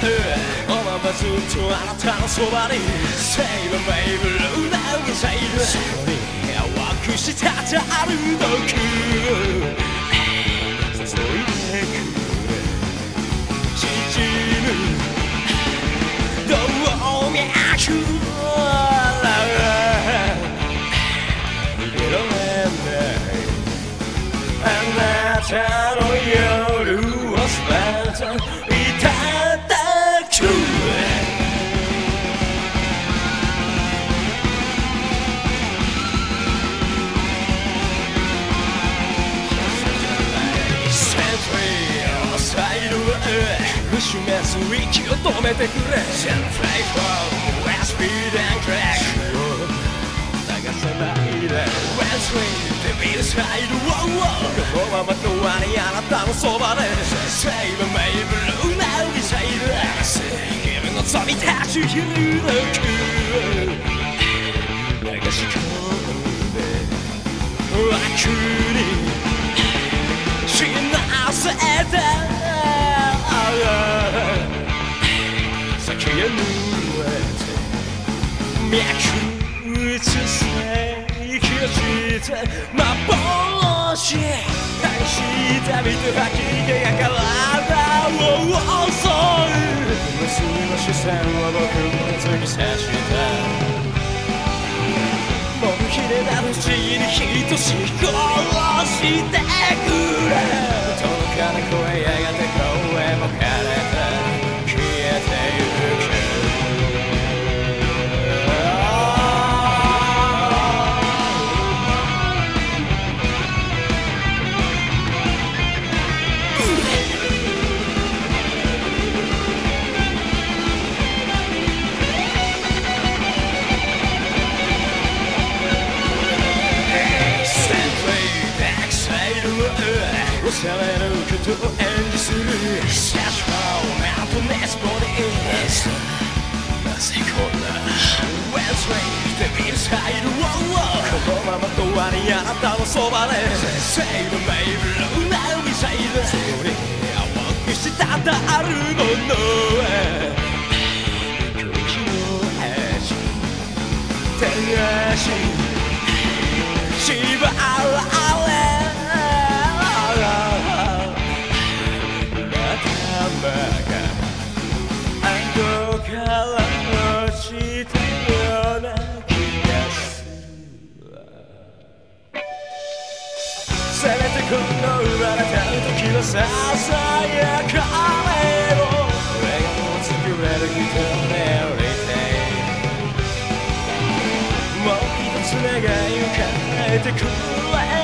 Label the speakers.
Speaker 1: side このままずっとあなたのそばに Say the way blue なミサイルそこに淡くしたたある毒注いでくれ縮む動脈逃げられないあなたの夜を全ていへ不示す息を止めてくれ。Send fake from West Speed and Crack 流さないで West Wing でビルサイドこのままドアにあなたのそばで Save May Blue なミサイル君の飛び立ちひる流し込んで。枠に先へ濡れて脈打つせい消して幻愛した見て吐き気が体を襲う無数の視線は僕を突きを収めることを演じする Search for madness for the ears なぜこんな West Wing でビルサイドこのままドアにあなたのそばで Save me blue なミサイルそこに淡くしたたあるもの空気の味天足縛られから落ちたような気がするわせめてこの生まれた時のささやかめを俺がも作れる人で降りてもう一つ願いを変えてくれ